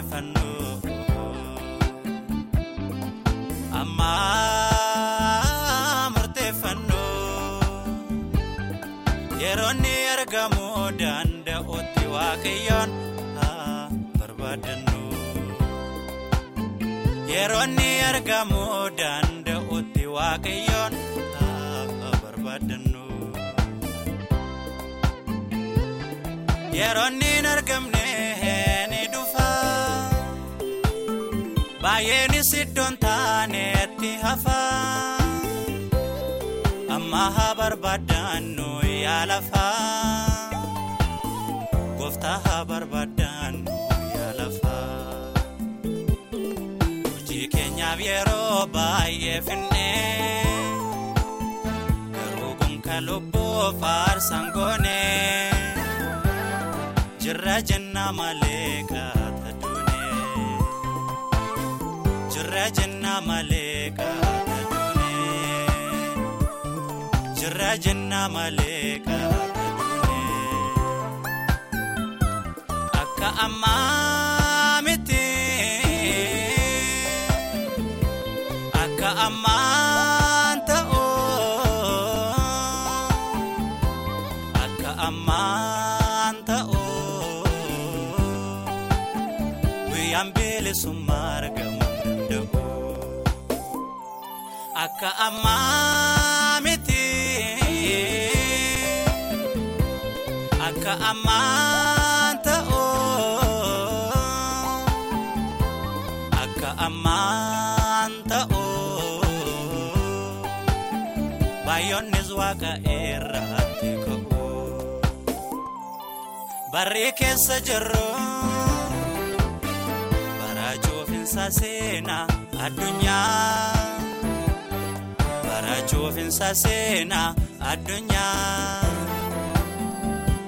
odeeffannoo ammaa murteeffannoo yeroonni argamu danda'utti waaqayyoon haa barbaadannoo yeroonni argamu danda'utti waaqayyoon haa barbaadannoo yeroonni argamne. iddoon taanetti hafaa amma haa barbaaddaannu yaa lafaa gooftaa haa barbaaddaannu yaa lafaa hojii keenyaaf yeroo baay'ee finnee garuu gonka lubbuu faarsaan goone jirra jenna malee jirra jinna malee kaa'ata duunee jirra jennaa malee kaa'ata akka ammaa miti akka ammaa ta'oo akka ammaa ta'oo guyyaan beelessuun marga. akka ammaa miti akka ammaan ta'oo akka ammaan ta'oo baay'oonnis waaqa irratti ka'u barree keessa jirru baraachuuf hin seenaa addunyaa. cuufinsa seenaa addunyaa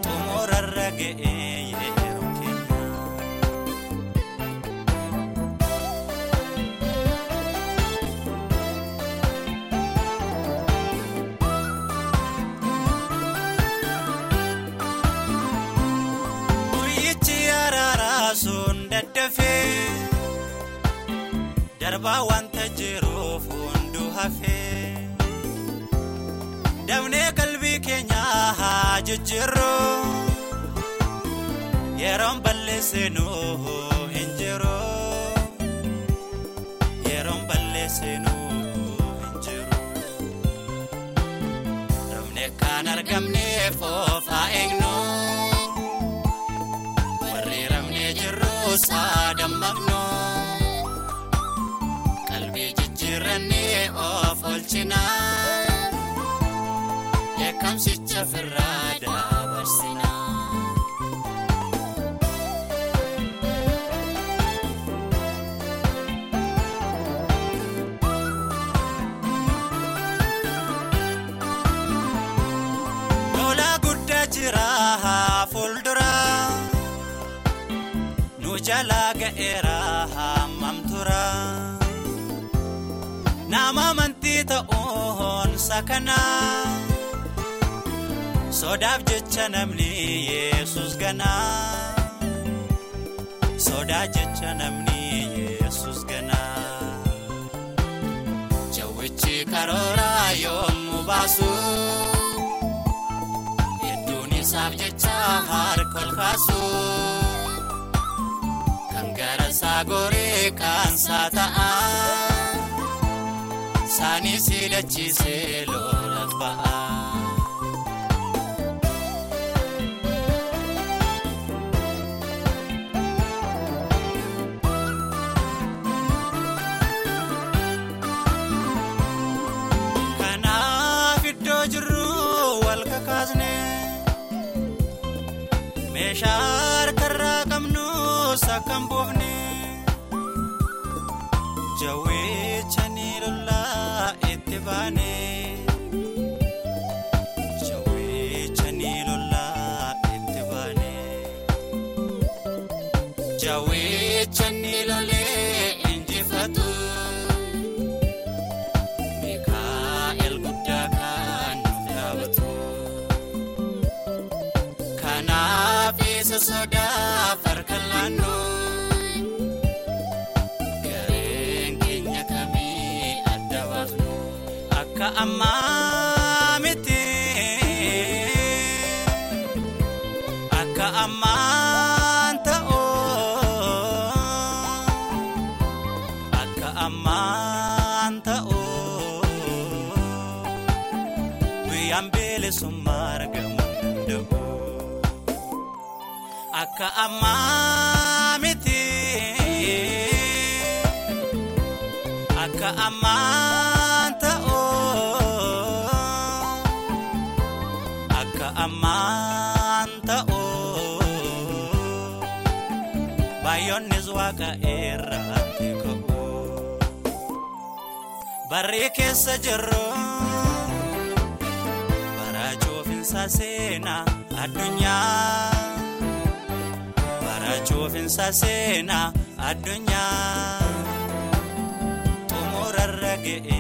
xumurarra ga'ee yeroo eh, keenyaa. Guyyichi araaraa daddafee darbaa wanta jiruuf hafee. dabnee qalbii keenyaa haa jijjiirroo yeroon balleessinuu hin jiru yeroon balleessinuu hin jiru dabnee kan argamneef of haa eegnu warri rabnee jirrus haa dammaqnu qalbii jijjiirrannee of oolchinaa. qabsicha firraa dabarsinaa. jalaa haa hammamtura nama amantii ta'uun sakanaa. sodaaf jecha namni yesus ganaa sodaa jecha namni yesus ganaa jawwichi karooraa yommuu baasu hedduun isaaf jecha harka ol kan gara isaa goree kan saa ta'a saanii siidachiisee lolaaf meeshaa harkarraa qabnu saakkan boofne jawweechanii lollaa itti baane. ammaa miti akka ammaan ta'oo oh. akka ammaan oh. ta'oo guyyaan beelesummaa argamu danda'u akka akka Baay'oonnis waaqa irratti ka'u. barri keessa jirru bara coofinsa seenaa addunyaa. Bara coofinsa seenaa addunyaa. Xumurarra ga'e.